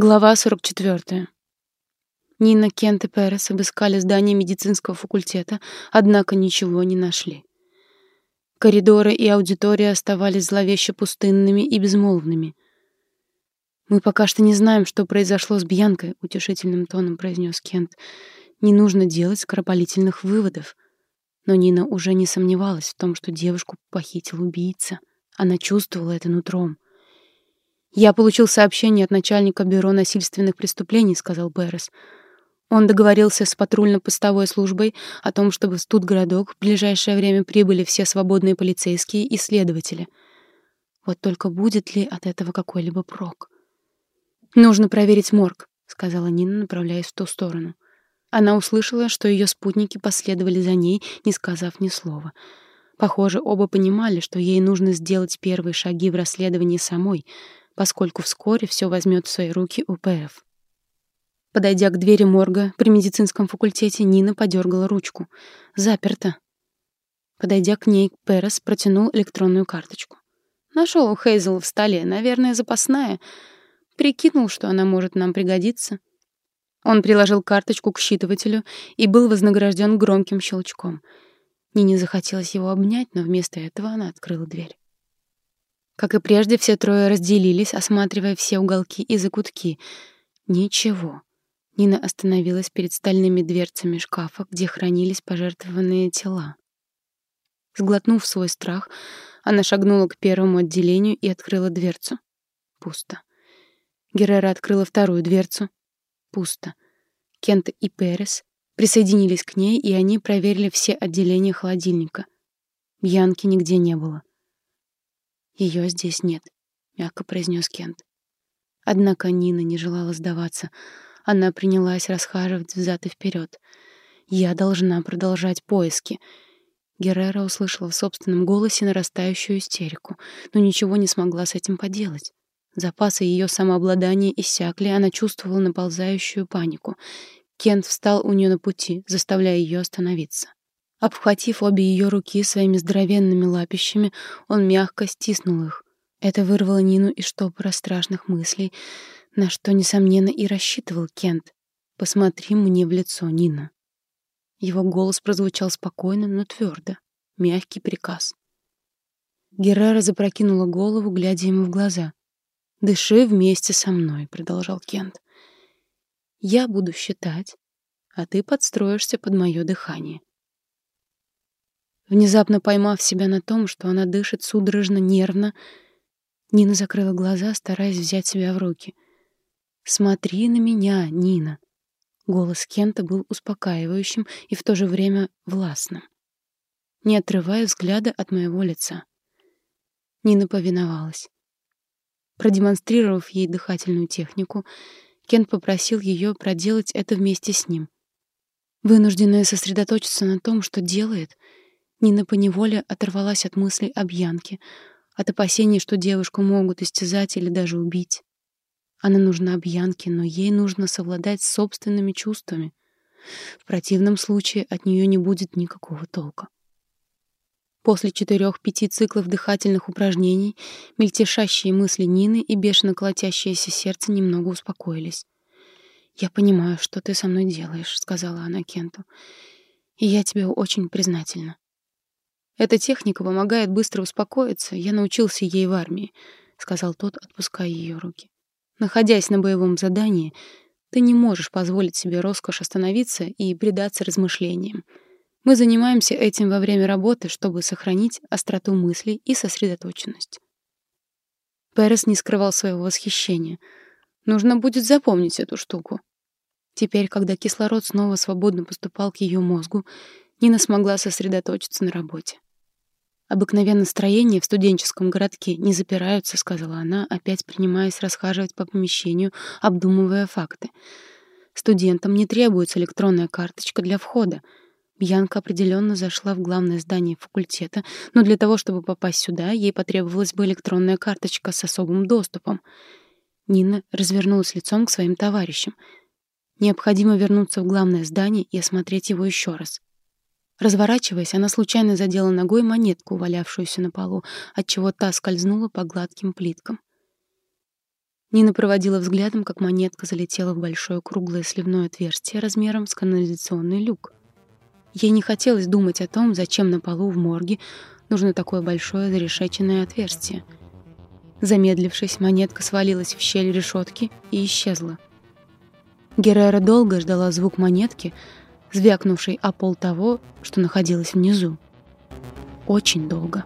Глава 44. Нина, Кент и Перес обыскали здание медицинского факультета, однако ничего не нашли. Коридоры и аудитория оставались зловеще пустынными и безмолвными. «Мы пока что не знаем, что произошло с Бьянкой», — утешительным тоном произнес Кент. «Не нужно делать скоропалительных выводов». Но Нина уже не сомневалась в том, что девушку похитил убийца. Она чувствовала это нутром — «Я получил сообщение от начальника бюро насильственных преступлений», — сказал Беррес. Он договорился с патрульно-постовой службой о том, чтобы в Студгородок в ближайшее время прибыли все свободные полицейские и следователи. Вот только будет ли от этого какой-либо прок? «Нужно проверить морг», — сказала Нина, направляясь в ту сторону. Она услышала, что ее спутники последовали за ней, не сказав ни слова. Похоже, оба понимали, что ей нужно сделать первые шаги в расследовании самой — поскольку вскоре все возьмет в свои руки УПФ. Подойдя к двери морга при медицинском факультете, Нина подергала ручку. Заперто. Подойдя к ней, Перес протянул электронную карточку. Нашел у Хейзел в столе, наверное, запасная. Прикинул, что она может нам пригодиться. Он приложил карточку к считывателю и был вознагражден громким щелчком. Нине захотелось его обнять, но вместо этого она открыла дверь. Как и прежде, все трое разделились, осматривая все уголки и закутки. Ничего. Нина остановилась перед стальными дверцами шкафа, где хранились пожертвованные тела. Сглотнув свой страх, она шагнула к первому отделению и открыла дверцу. Пусто. Геррера открыла вторую дверцу. Пусто. Кент и Перес присоединились к ней, и они проверили все отделения холодильника. Бьянки нигде не было. Ее здесь нет, мягко произнес Кент. Однако Нина не желала сдаваться. Она принялась расхаживать взад и вперед. Я должна продолжать поиски. Геррера услышала в собственном голосе нарастающую истерику, но ничего не смогла с этим поделать. Запасы ее самообладания иссякли, она чувствовала наползающую панику. Кент встал у нее на пути, заставляя ее остановиться. Обхватив обе ее руки своими здоровенными лапищами, он мягко стиснул их. Это вырвало Нину из штопора страшных мыслей, на что, несомненно, и рассчитывал Кент. «Посмотри мне в лицо, Нина». Его голос прозвучал спокойно, но твердо. Мягкий приказ. Геррера запрокинула голову, глядя ему в глаза. «Дыши вместе со мной», — продолжал Кент. «Я буду считать, а ты подстроишься под мое дыхание. Внезапно поймав себя на том, что она дышит судорожно, нервно, Нина закрыла глаза, стараясь взять себя в руки. «Смотри на меня, Нина!» Голос Кента был успокаивающим и в то же время властным. Не отрывая взгляда от моего лица. Нина повиновалась. Продемонстрировав ей дыхательную технику, Кент попросил ее проделать это вместе с ним. Вынужденная сосредоточиться на том, что делает — Нина поневоле оторвалась от мыслей об Янке, от опасений, что девушку могут истязать или даже убить. Она нужна Бьянке, но ей нужно совладать с собственными чувствами. В противном случае от нее не будет никакого толка. После четырех-пяти циклов дыхательных упражнений мельтешащие мысли Нины и бешено колотящееся сердце немного успокоились. «Я понимаю, что ты со мной делаешь», — сказала она Кенту. «И я тебе очень признательна. Эта техника помогает быстро успокоиться. Я научился ей в армии, сказал тот, отпуская ее руки. Находясь на боевом задании, ты не можешь позволить себе роскошь остановиться и предаться размышлениям. Мы занимаемся этим во время работы, чтобы сохранить остроту мыслей и сосредоточенность. Перес не скрывал своего восхищения. Нужно будет запомнить эту штуку. Теперь, когда кислород снова свободно поступал к ее мозгу, Нина смогла сосредоточиться на работе. «Обыкновенно строения в студенческом городке не запираются», — сказала она, опять принимаясь расхаживать по помещению, обдумывая факты. «Студентам не требуется электронная карточка для входа. Бьянка определенно зашла в главное здание факультета, но для того, чтобы попасть сюда, ей потребовалась бы электронная карточка с особым доступом». Нина развернулась лицом к своим товарищам. Необходимо вернуться в главное здание и осмотреть его еще раз. Разворачиваясь, она случайно задела ногой монетку, валявшуюся на полу, отчего та скользнула по гладким плиткам. Нина проводила взглядом, как монетка залетела в большое круглое сливное отверстие размером с канализационный люк. Ей не хотелось думать о том, зачем на полу в морге нужно такое большое зарешеченное отверстие. Замедлившись, монетка свалилась в щель решетки и исчезла. Геррера долго ждала звук монетки, звякнувшей о пол того, что находилось внизу. Очень долго.